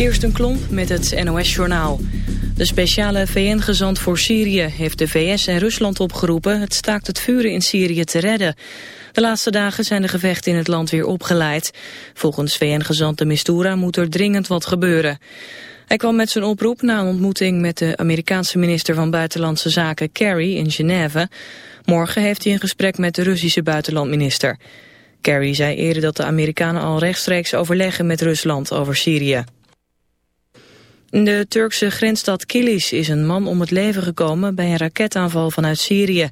Kirsten Klomp met het NOS-journaal. De speciale VN-gezant voor Syrië heeft de VS en Rusland opgeroepen... het staakt het vuren in Syrië te redden. De laatste dagen zijn de gevechten in het land weer opgeleid. Volgens VN-gezant de Mistura moet er dringend wat gebeuren. Hij kwam met zijn oproep na een ontmoeting met de Amerikaanse minister van Buitenlandse Zaken Kerry in Genève. Morgen heeft hij een gesprek met de Russische buitenlandminister. Kerry zei eerder dat de Amerikanen al rechtstreeks overleggen met Rusland over Syrië. In de Turkse grensstad Kilis is een man om het leven gekomen bij een raketaanval vanuit Syrië.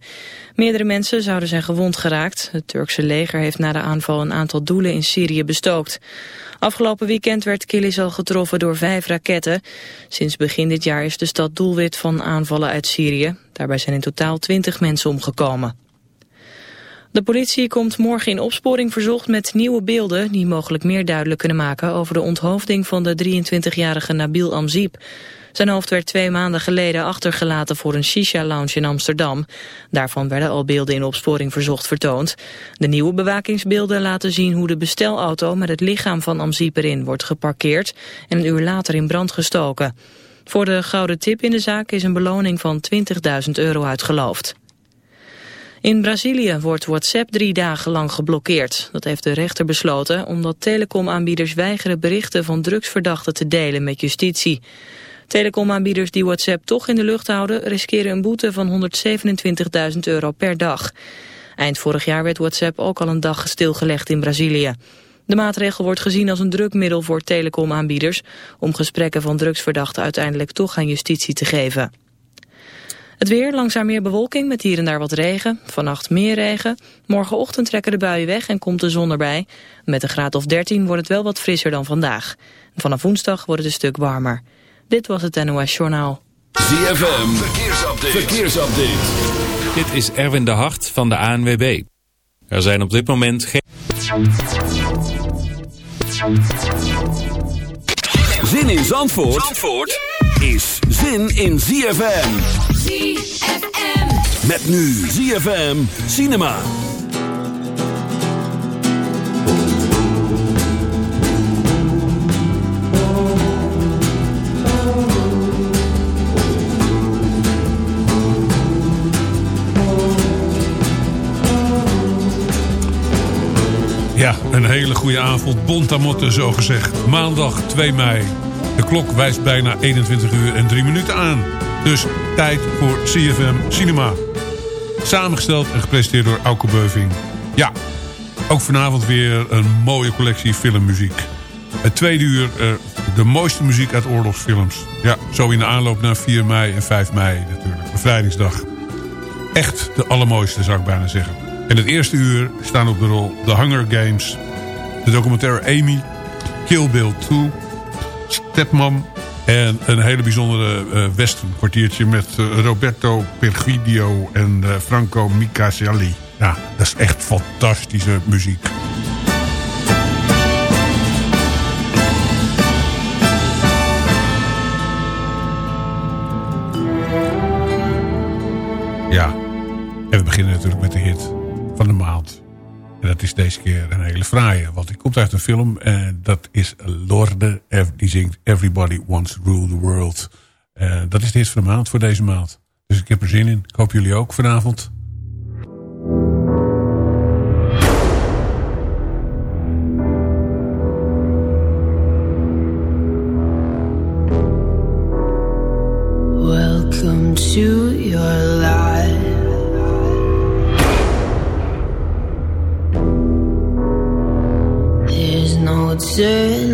Meerdere mensen zouden zijn gewond geraakt. Het Turkse leger heeft na de aanval een aantal doelen in Syrië bestookt. Afgelopen weekend werd Kilis al getroffen door vijf raketten. Sinds begin dit jaar is de stad doelwit van aanvallen uit Syrië. Daarbij zijn in totaal twintig mensen omgekomen. De politie komt morgen in opsporing verzocht met nieuwe beelden... die mogelijk meer duidelijk kunnen maken over de onthoofding van de 23-jarige Nabil Amziep. Zijn hoofd werd twee maanden geleden achtergelaten voor een shisha-lounge in Amsterdam. Daarvan werden al beelden in opsporing verzocht vertoond. De nieuwe bewakingsbeelden laten zien hoe de bestelauto met het lichaam van Amziep erin wordt geparkeerd... en een uur later in brand gestoken. Voor de gouden tip in de zaak is een beloning van 20.000 euro uitgeloofd. In Brazilië wordt WhatsApp drie dagen lang geblokkeerd. Dat heeft de rechter besloten omdat telecomaanbieders weigeren berichten van drugsverdachten te delen met justitie. Telecomaanbieders die WhatsApp toch in de lucht houden riskeren een boete van 127.000 euro per dag. Eind vorig jaar werd WhatsApp ook al een dag stilgelegd in Brazilië. De maatregel wordt gezien als een drukmiddel voor telecomaanbieders om gesprekken van drugsverdachten uiteindelijk toch aan justitie te geven. Het weer, langzaam meer bewolking met hier en daar wat regen. Vannacht meer regen. Morgenochtend trekken de buien weg en komt de zon erbij. Met een graad of 13 wordt het wel wat frisser dan vandaag. Vanaf woensdag wordt het een stuk warmer. Dit was het NOS Journaal. ZFM, verkeersupdate. verkeersupdate. Dit is Erwin de Hart van de ANWB. Er zijn op dit moment geen... Zin in Zandvoort? Zandvoort? is zin in ZFM. ZFM. Met nu ZFM Cinema. Ja, een hele goede avond. Bontamotte zo gezegd. Maandag 2 mei. De klok wijst bijna 21 uur en 3 minuten aan. Dus tijd voor CFM Cinema. Samengesteld en gepresenteerd door Auke Beuving. Ja, ook vanavond weer een mooie collectie filmmuziek. Het tweede uur uh, de mooiste muziek uit oorlogsfilms. Ja, zo in de aanloop naar 4 mei en 5 mei natuurlijk. Bevrijdingsdag. Echt de allermooiste zou ik bijna zeggen. En het eerste uur staan op de rol The Hunger Games. De documentaire Amy. Kill Bill 2 Stepman. En een hele bijzondere uh, western kwartiertje met uh, Roberto Pergidio en uh, Franco Micasali. Ja, dat is echt fantastische muziek. Ja, en we beginnen natuurlijk met de hit van de maand. En dat is deze keer een hele fraaie. Want die komt uit een film. En dat is Lorde. Die zingt Everybody Wants to Rule the World. Uh, dat is de van de maand voor deze maand. Dus ik heb er zin in. Ik hoop jullie ook vanavond. Welcome to your life. No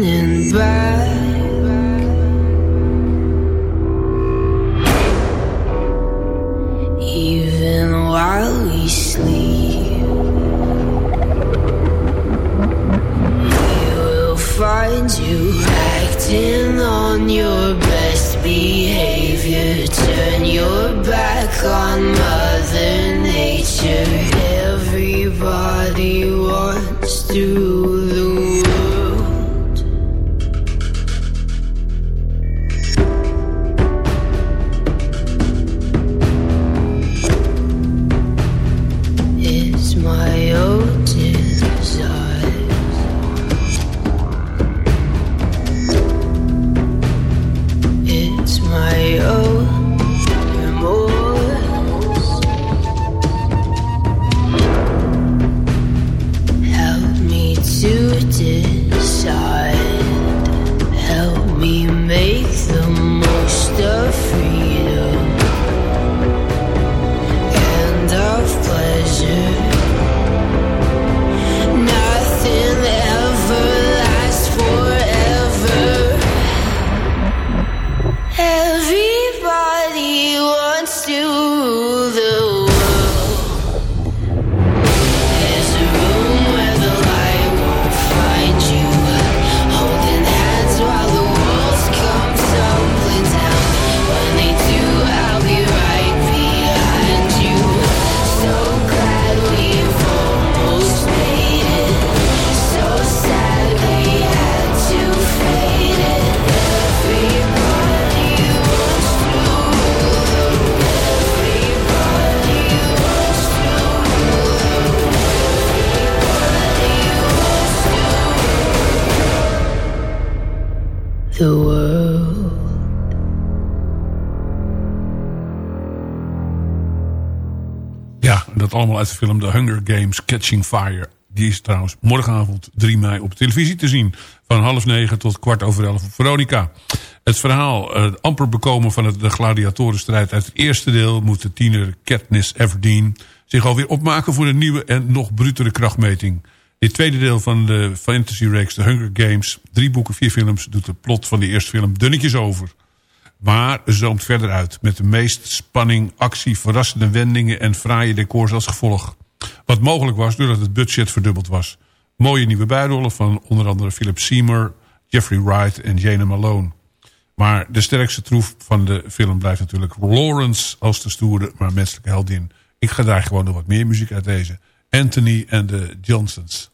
The Hunger Games Catching Fire. Die is trouwens morgenavond 3 mei op televisie te zien. Van half negen tot kwart over elf op Veronica. Het verhaal, uh, amper bekomen van het, de gladiatorenstrijd uit het eerste deel... moet de tiener Katniss Everdeen zich alweer opmaken voor een nieuwe en nog brutere krachtmeting. Dit tweede deel van de fantasy reeks The Hunger Games... drie boeken, vier films, doet de plot van de eerste film dunnetjes over. Maar zoomt verder uit met de meest spanning, actie, verrassende wendingen... en fraaie decors als gevolg. Wat mogelijk was doordat het budget verdubbeld was. Mooie nieuwe bijrollen van onder andere Philip Seymour... Jeffrey Wright en Jane Malone. Maar de sterkste troef van de film blijft natuurlijk Lawrence... als de stoere, maar menselijke heldin. Ik ga daar gewoon nog wat meer muziek uit deze... Anthony en de Johnsons.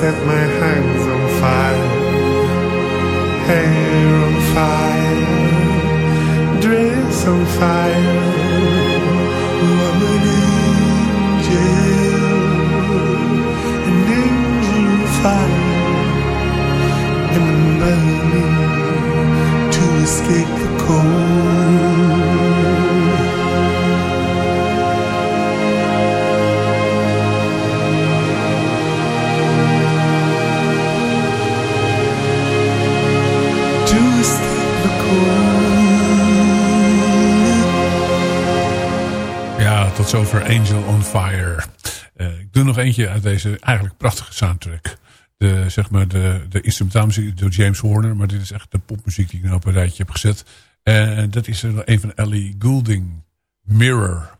set my hands on fire, hair on fire, dress on fire, woman angel, an angel on fire, and burning to escape the cold. Eentje uit deze eigenlijk prachtige soundtrack. De, zeg maar de, de door James Horner. Maar dit is echt de popmuziek die ik nou op een rijtje heb gezet. En dat is er een van Ellie Goulding. Mirror.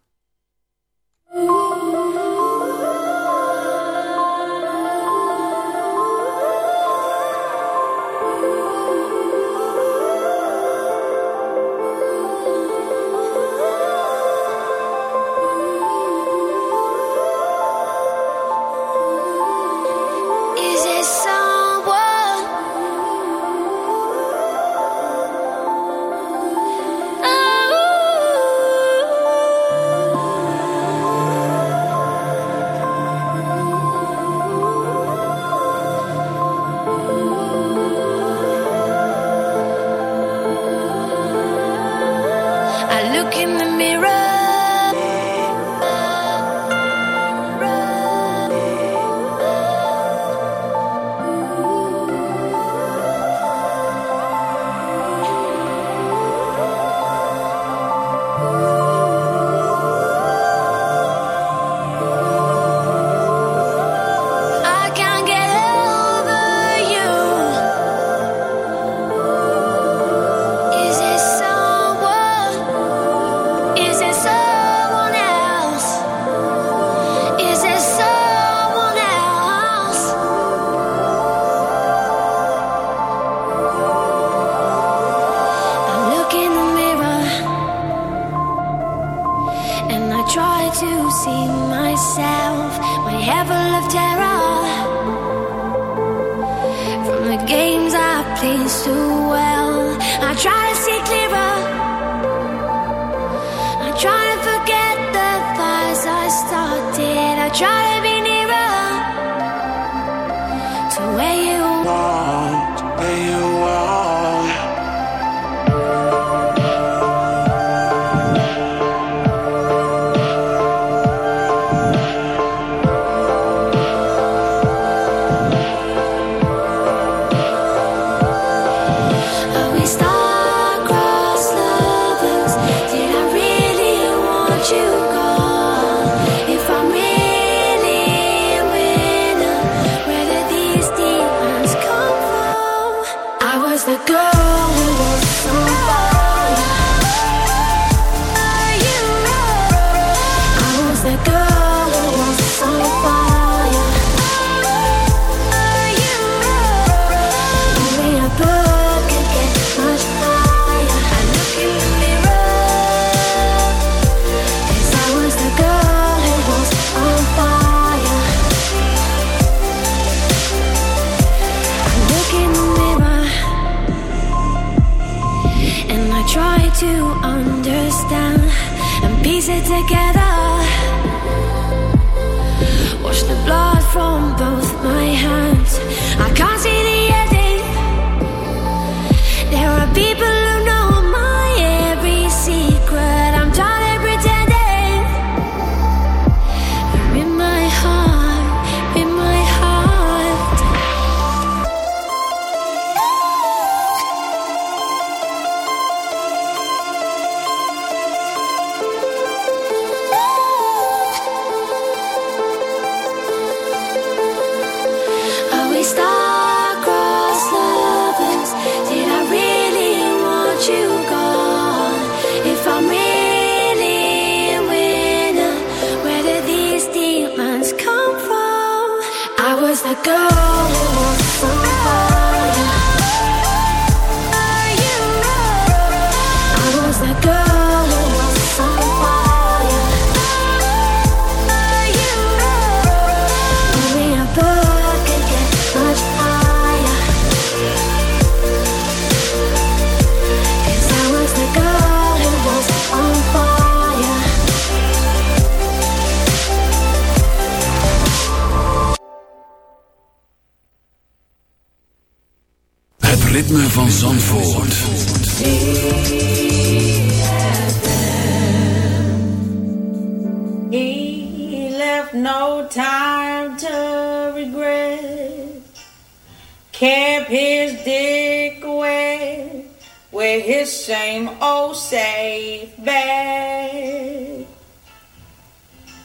Kept his dick away with his same old safe bag.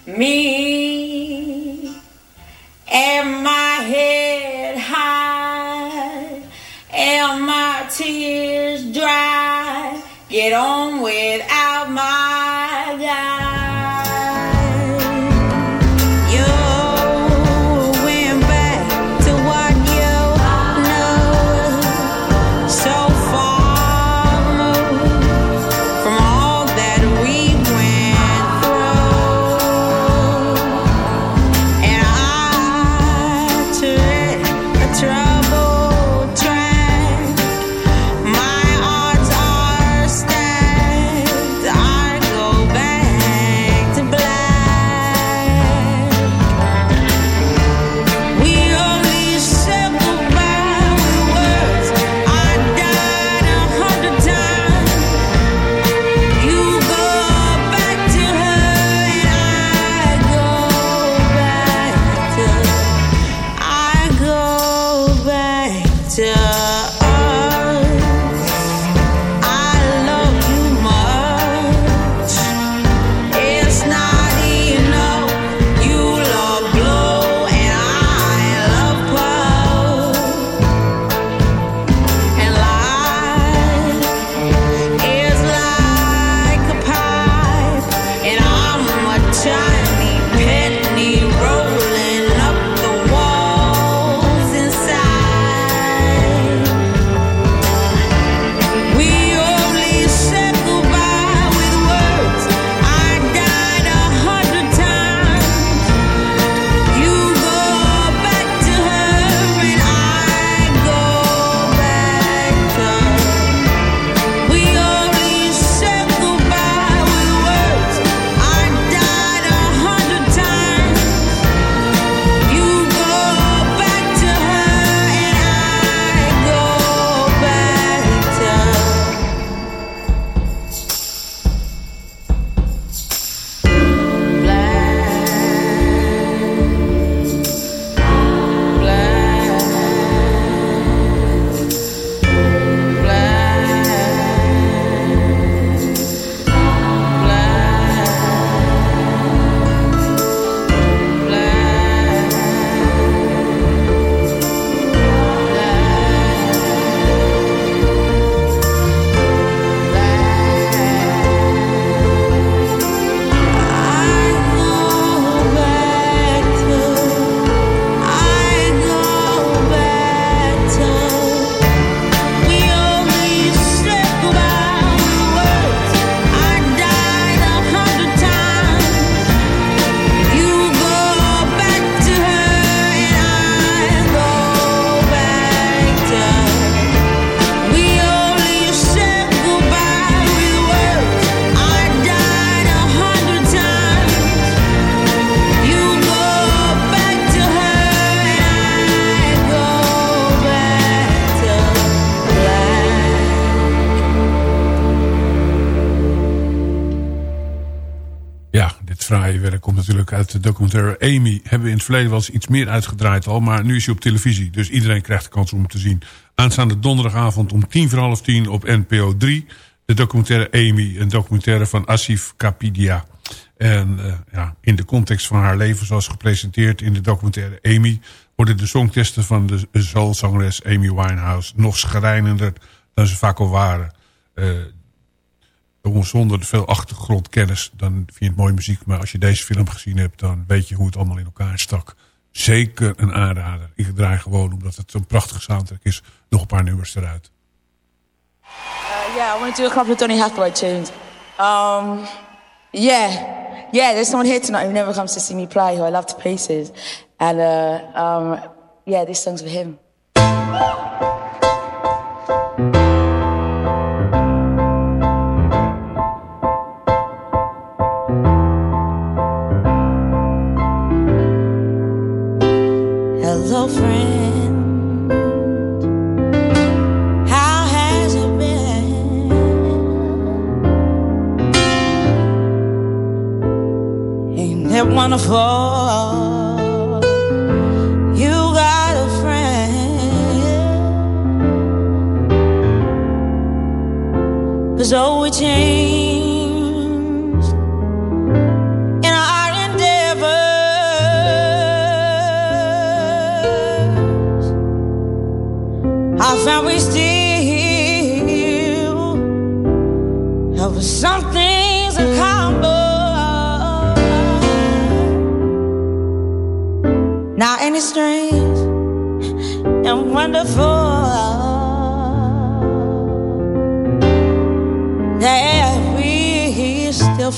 Me and my head high and my tears dry. Get on with documentaire Amy. Hebben we in het verleden wel eens iets meer uitgedraaid al. Maar nu is hij op televisie. Dus iedereen krijgt de kans om hem te zien. Aanstaande donderdagavond om tien voor half tien op NPO 3. De documentaire Amy. Een documentaire van Asif Kapidia. En uh, ja, in de context van haar leven zoals gepresenteerd in de documentaire Amy... worden de songtesten van de soulzangeres Amy Winehouse... nog schrijnender dan ze vaak al waren. Uh, zonder veel achtergrondkennis, dan vind je het mooie muziek. Maar als je deze film gezien hebt, dan weet je hoe het allemaal in elkaar stak. Zeker een aanrader. Ik draai gewoon, omdat het zo'n prachtige soundtrack is, nog een paar nummers eruit. Uh, yeah, I want to do a couple of Donny Hathaway tunes. Um, yeah, yeah, there's someone here tonight who never comes to see me play, who I love to pieces. And uh, um, yeah, this song's for him.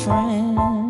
friend.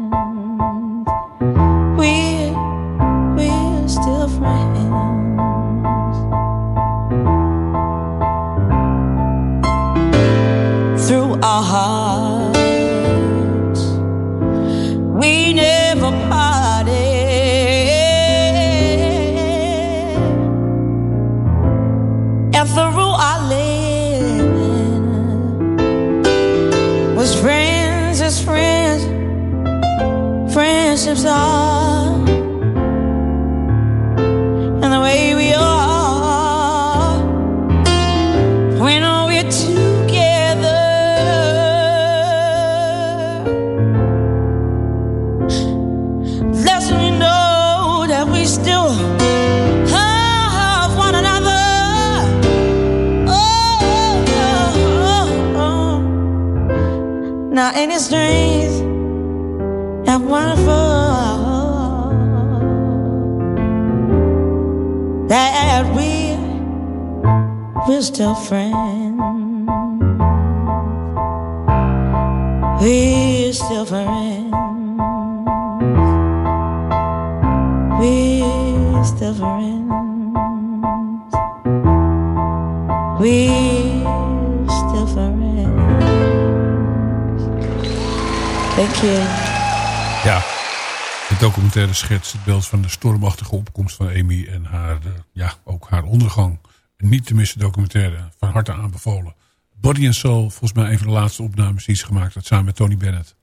Schetst het beeld van de stormachtige opkomst van Amy en haar, eh, ja, ook haar ondergang. Een niet te missen documentaire, van harte aanbevolen. Body and Soul, volgens mij een van de laatste opnames die ze gemaakt had samen met Tony Bennett.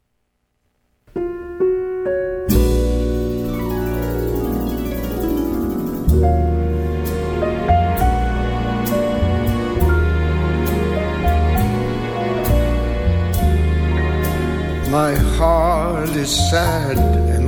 My heart is sad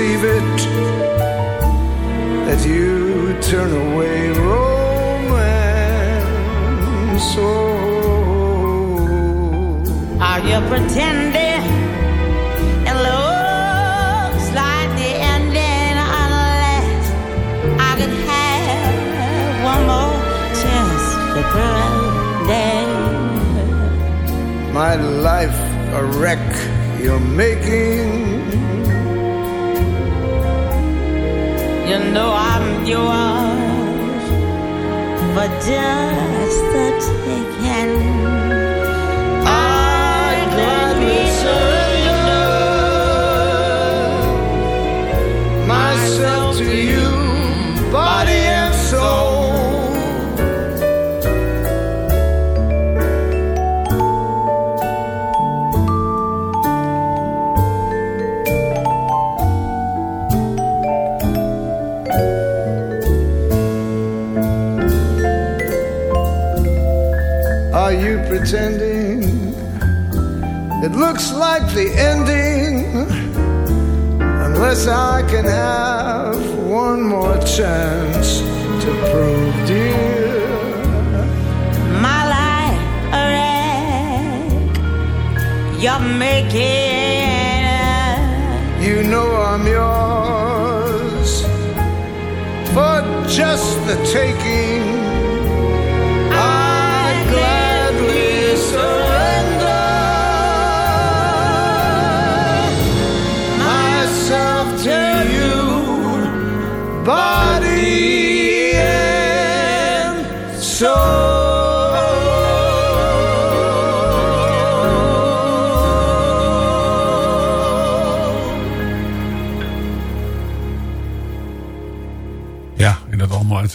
It. It's hard to conceive conceive it that you turn away romance. Oh. Are you pretending? It looks like the ending unless I could have one more chance to pretend. My life a wreck you're making. You know I'm yours for just the taking.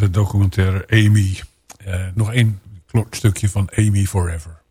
De documentaire Amy. Eh, nog één stukje van Amy Forever.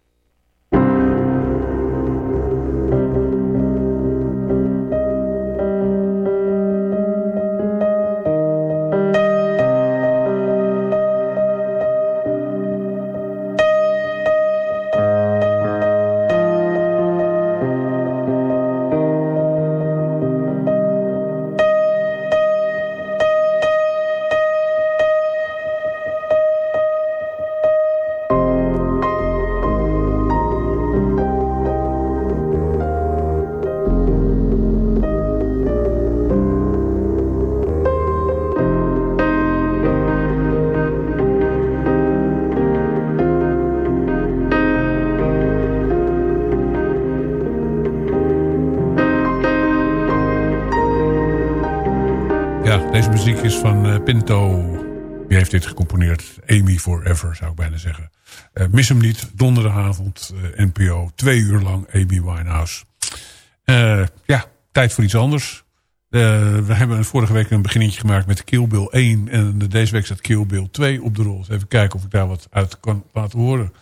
Van eh, Pinto. Wie heeft dit gecomponeerd? Amy Forever, zou ik bijna zeggen. Eh, mis hem niet, donderdagavond, eh, NPO. Twee uur lang Amy Winehouse. Eh, ja, tijd voor iets anders. We hebben vorige week een beginnetje gemaakt met Kill Bill 1. En deze week staat Kill Bill 2 op de rol. Even kijken of ik daar wat uit kan laten horen.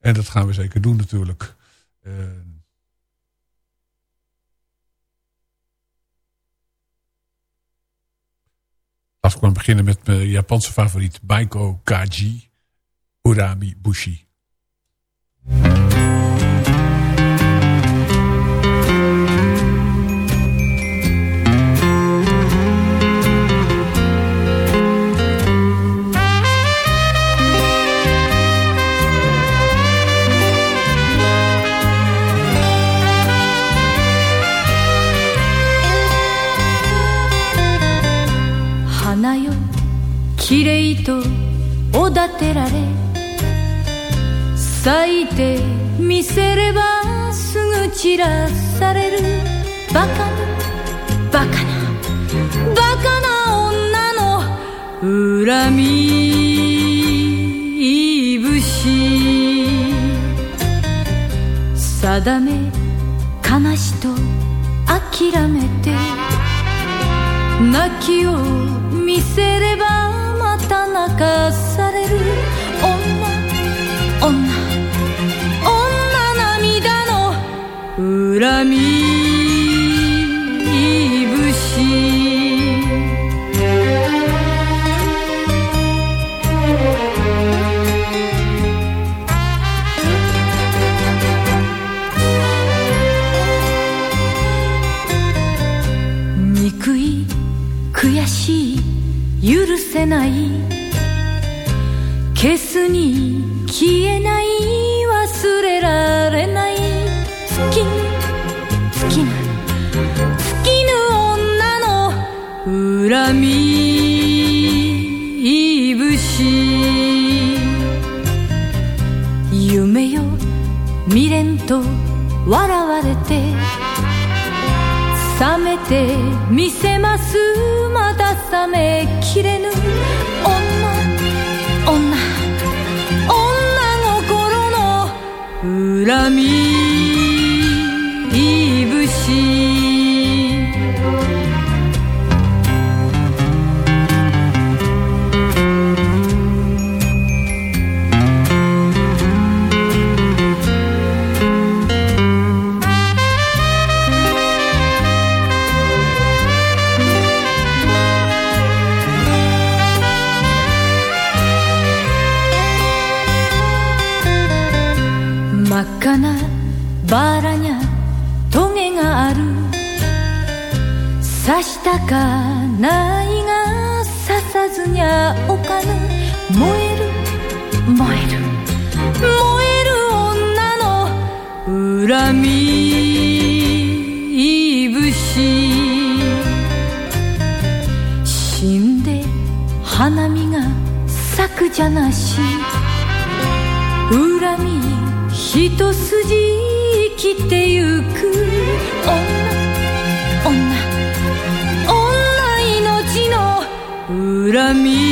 En dat gaan we zeker doen natuurlijk. We gewoon beginnen met mijn Japanse favoriet Baiko Kaji Urami Bushi. きれいとおだてられ咲いてみせればすぐ散らされるバカなバカなバカな女の恨み節定め悲しと諦めて泣きを見せればた泣かされる。女女女涙の恨み節。許せない。切に消えない忘れられない。月に月な尽きぬ女の恨み節夢よ未練と笑われて冷めてみせますまだ冷めきれぬ l'ami. 燃える燃える女の恨み節死んで花見が咲くじゃなし。恨み一筋生きてゆく女。女。女。命の恨み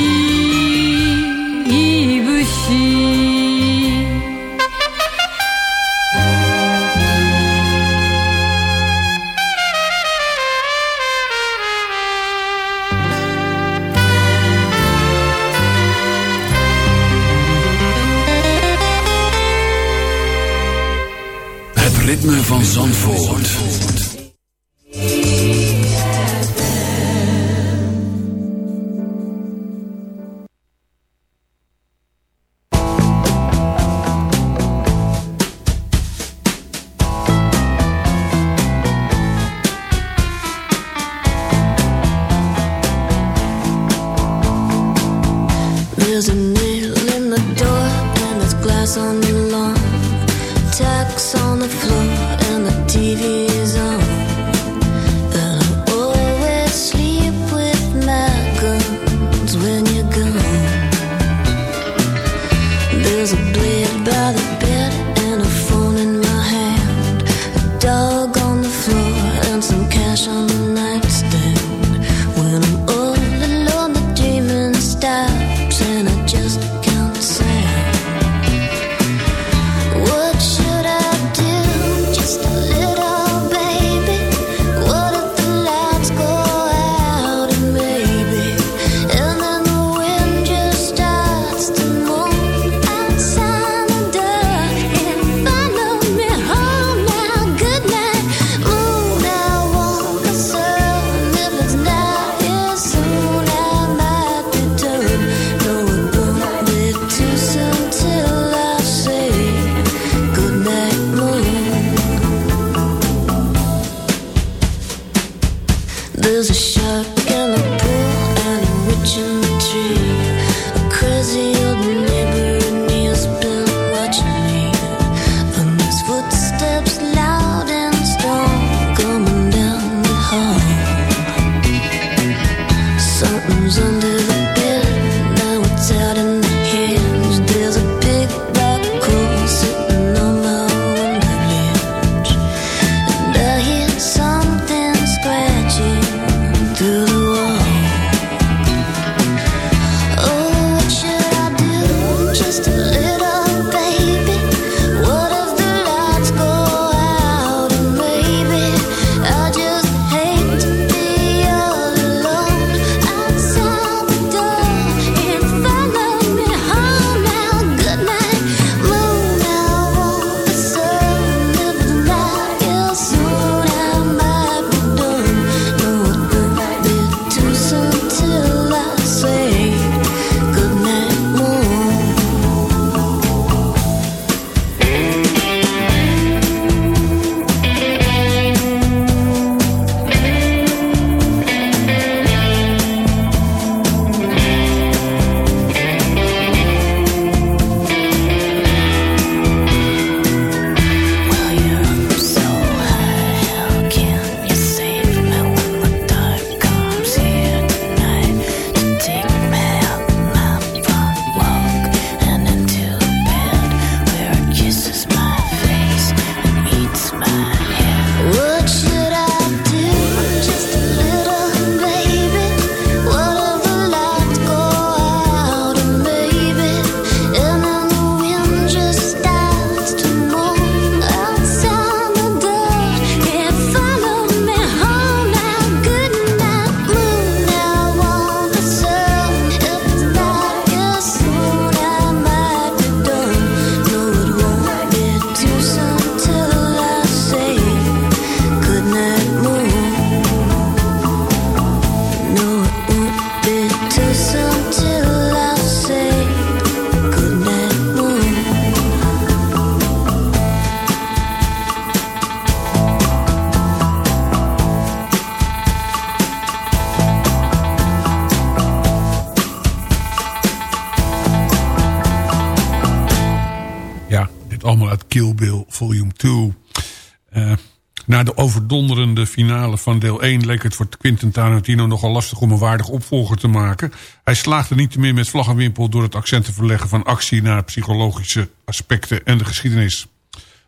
finale van deel 1 leek het voor Quentin Tarantino nogal lastig om een waardig opvolger te maken. Hij slaagde niet meer met vlag en wimpel door het accent te verleggen van actie naar psychologische aspecten en de geschiedenis.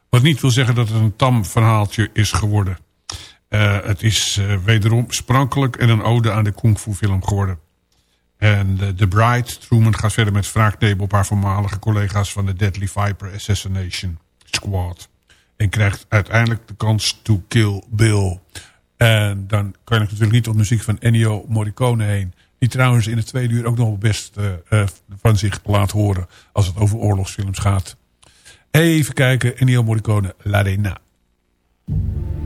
Wat niet wil zeggen dat het een tam verhaaltje is geworden. Uh, het is uh, wederom sprankelijk en een ode aan de kung fu film geworden. En uh, The Bride, Truman gaat verder met wraaknemen op haar voormalige collega's van de Deadly Viper Assassination Squad. En krijgt uiteindelijk de kans to kill Bill. En dan kan je natuurlijk niet op muziek van Ennio Morricone heen. Die trouwens in het tweede uur ook nog best van zich laat horen als het over oorlogsfilms gaat. Even kijken, Ennio Morricone, L'Arena. nog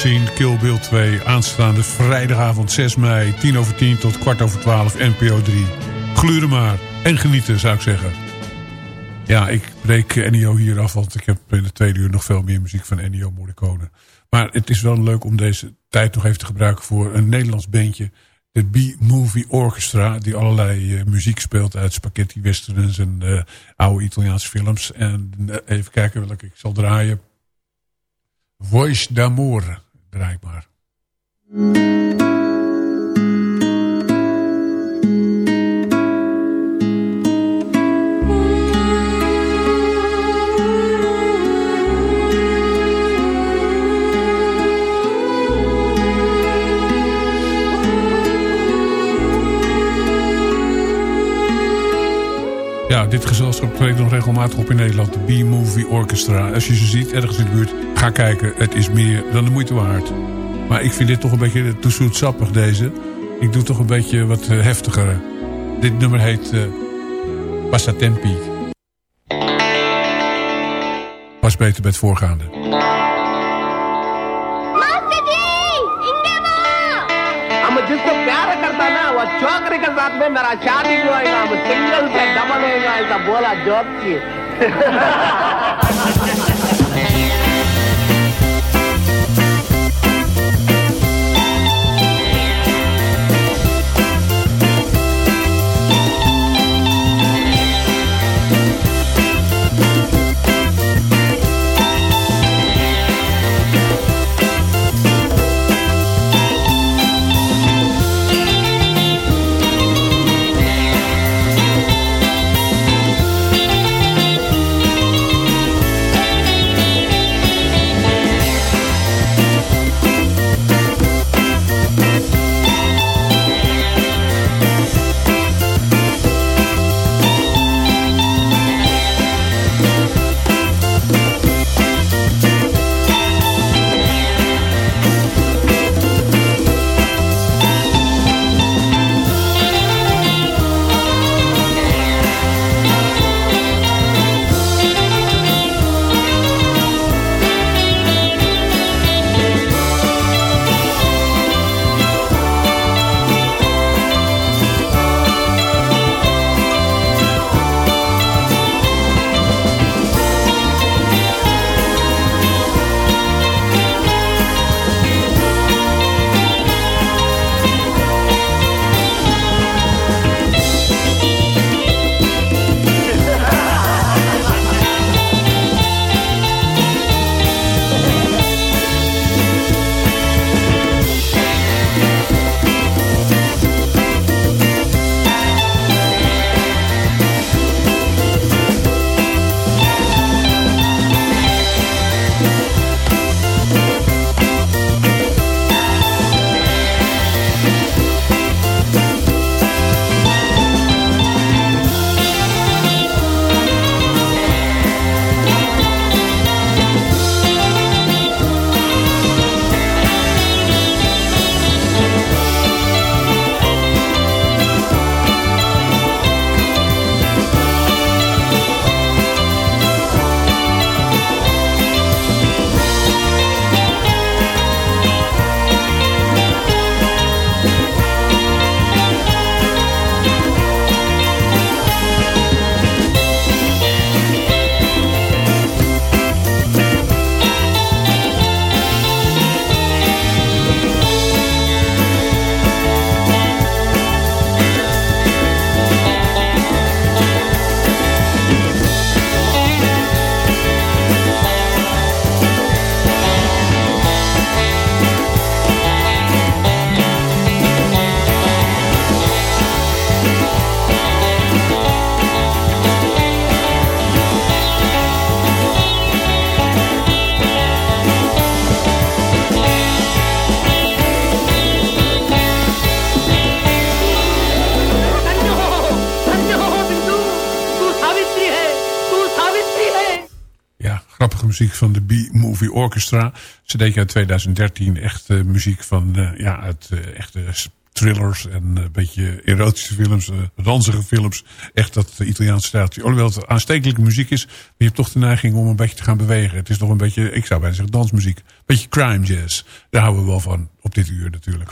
gezien. Kill Bill 2. Aanstaande vrijdagavond 6 mei. 10 over 10 tot kwart over 12. NPO 3. Gluren maar. En genieten zou ik zeggen. Ja, ik breek Ennio hier af. Want ik heb in de tweede uur nog veel meer muziek van Ennio Morricone. Maar het is wel leuk om deze tijd nog even te gebruiken voor een Nederlands bandje. De B-Movie Orchestra. Die allerlei uh, muziek speelt uit spaghetti westerns en uh, oude Italiaanse films. En uh, even kijken welke ik zal draaien. Voice d'Amour, bereikbaar. Ja, dit gezelschap treedt nog regelmatig op in Nederland. De B-Movie Orchestra. Als je ze ziet, ergens in de buurt ga kijken. Het is meer dan de moeite waard. Maar ik vind dit toch een beetje te zoetsappig, deze. Ik doe toch een beetje wat eh, heftiger. Dit nummer heet uh, Passatempi. Pas beter bij het voorgaande. जिसको प्यार करता ना वो चौकरी के साथ में मेरा शादी जो होगा वो सिंगल से डबल होगा ऐसा बोला जॉब की de B-Movie Orchestra. Deed uit 2013 echt uh, muziek van uh, ja, uit uh, echte thrillers en een beetje erotische films, ranzige films. Echt dat Italiaanse stijltje. Alhoewel het aanstekelijke muziek is, maar je hebt toch de neiging om een beetje te gaan bewegen. Het is toch een beetje, ik zou bijna zeggen dansmuziek. Beetje crime jazz. Daar houden we wel van op dit uur natuurlijk.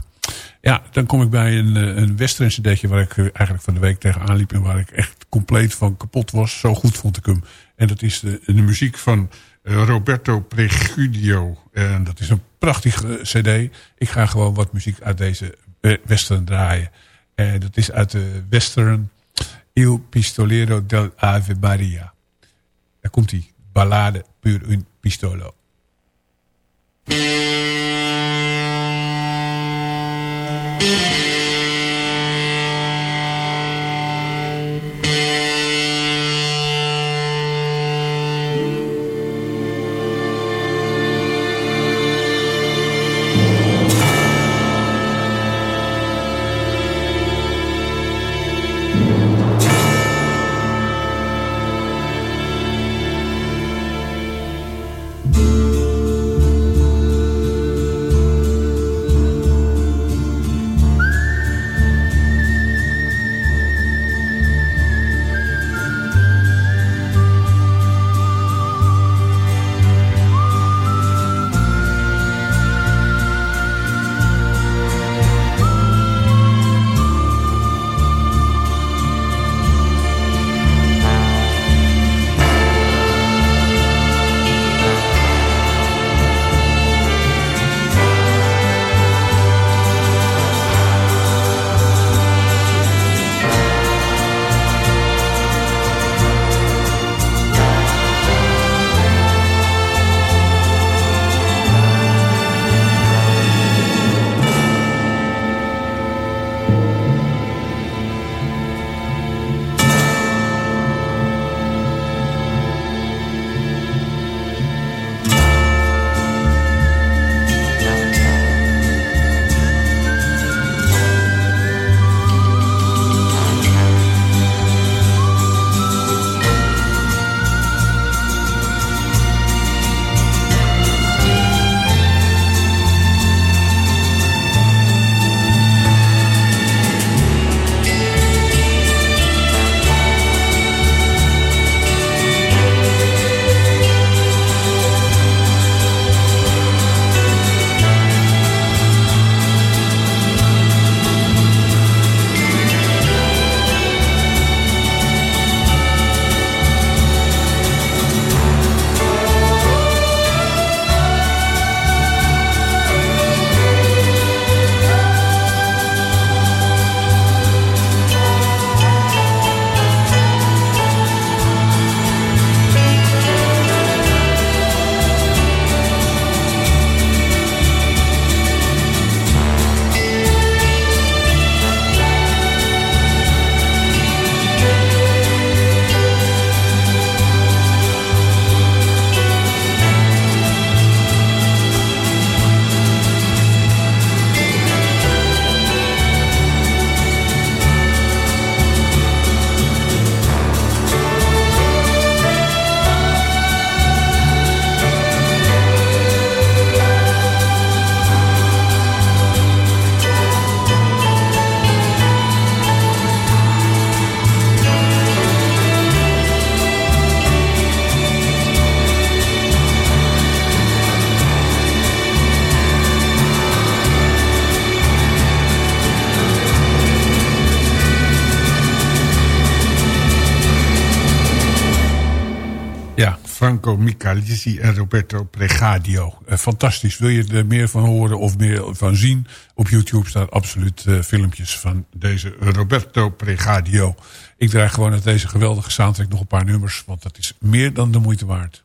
Ja, dan kom ik bij een, een western waar ik eigenlijk van de week tegenaan liep en waar ik echt compleet van kapot was. Zo goed vond ik hem. En dat is de, de muziek van Roberto Pregudio. En dat is een prachtige cd. Ik ga gewoon wat muziek uit deze western draaien. En dat is uit de western Il Pistolero del Ave Maria. Daar komt die ballade puur un Pistolo. Mm. Franco en Roberto Pregadio. Uh, fantastisch. Wil je er meer van horen of meer van zien? Op YouTube staan absoluut uh, filmpjes van deze Roberto Pregadio. Ik draai gewoon uit deze geweldige soundtrack nog een paar nummers. Want dat is meer dan de moeite waard.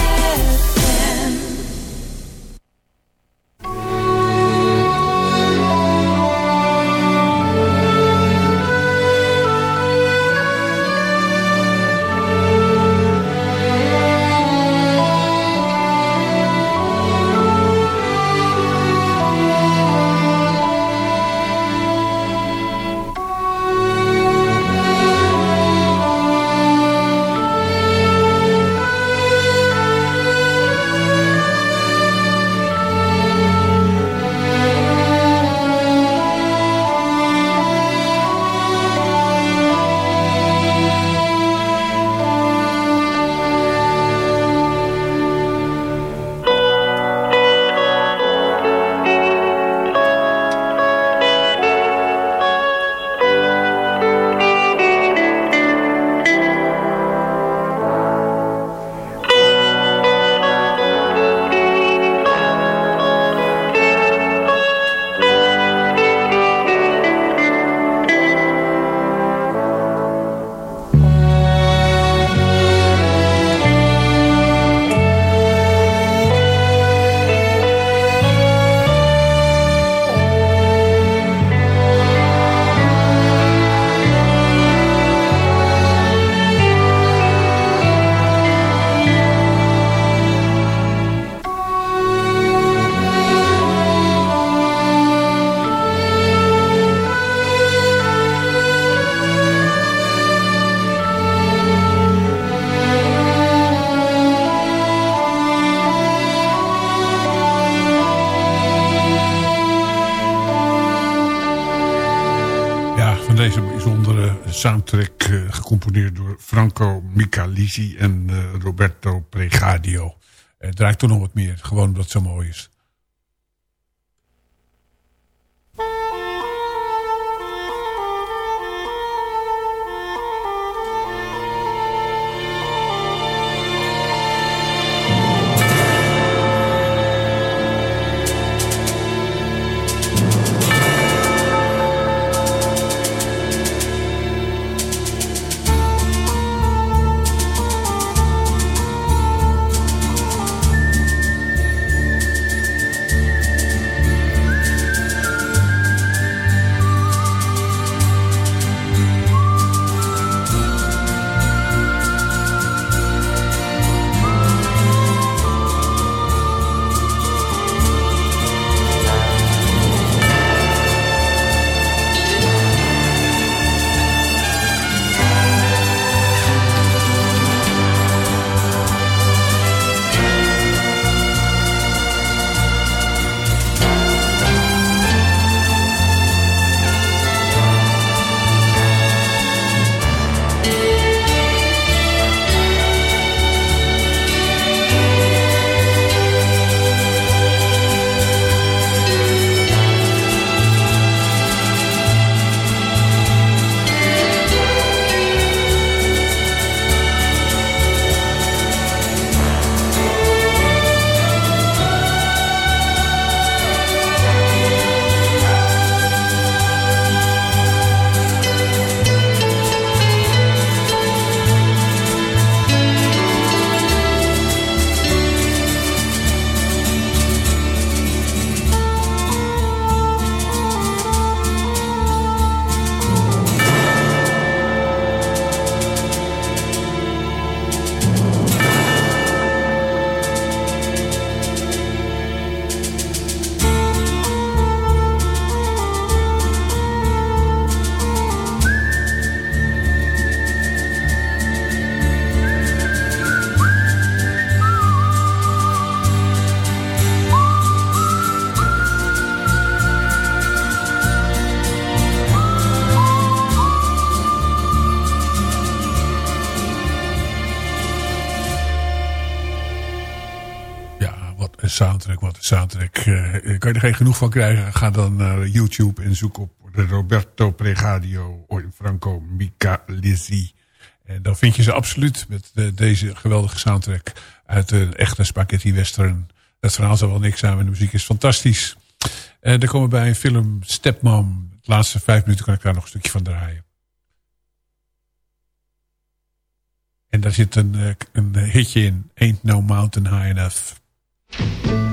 Soundtrack uh, gecomponeerd door Franco Micalisi en uh, Roberto Pregadio. Het draait toch nog wat meer, gewoon omdat het zo mooi is. Kan je er geen genoeg van krijgen? Ga dan naar YouTube en zoek op Roberto Pregadio Franco Micalisi. En dan vind je ze absoluut met de, deze geweldige soundtrack uit een echte spaghetti western. Het verhaal zal wel niks zijn, maar de muziek is fantastisch. En dan komen we bij een film Stepmom. De laatste vijf minuten kan ik daar nog een stukje van draaien. En daar zit een, een hitje in. Ain't No Mountain High Enough.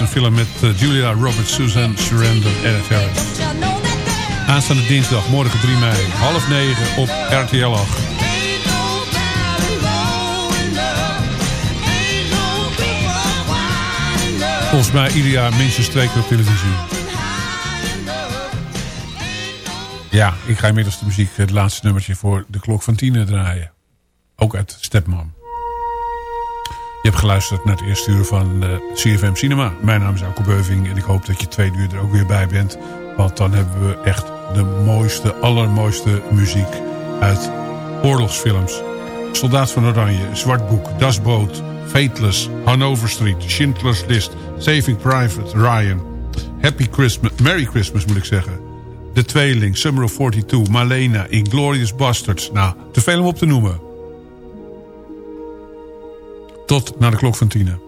Een film met eh, Julia Roberts, Susan Sarandon en Harris. Aanstaande dinsdag, morgen 3 mei, half negen op RTL 8. Volgens mij ieder jaar minstens twee keer op televisie. Ja, ik ga inmiddels de muziek, het laatste nummertje voor de klok van tien draaien. Ook uit Stepmom. Je hebt geluisterd naar het eerste uur van eh, CFM Cinema. Mijn naam is Alko Beuving en ik hoop dat je twee uur er ook weer bij bent. Want dan hebben we echt de mooiste, allermooiste muziek uit oorlogsfilms. Soldaat van Oranje, Zwart Boek, Das Boot, Fateless, Hanover Street, Schindler's List, Saving Private Ryan, Happy Christmas, Merry Christmas moet ik zeggen. De Tweeling, Summer of 42, Malena, Inglorious Bastards. Nou, te veel om op te noemen. Tot naar de klok van tienen.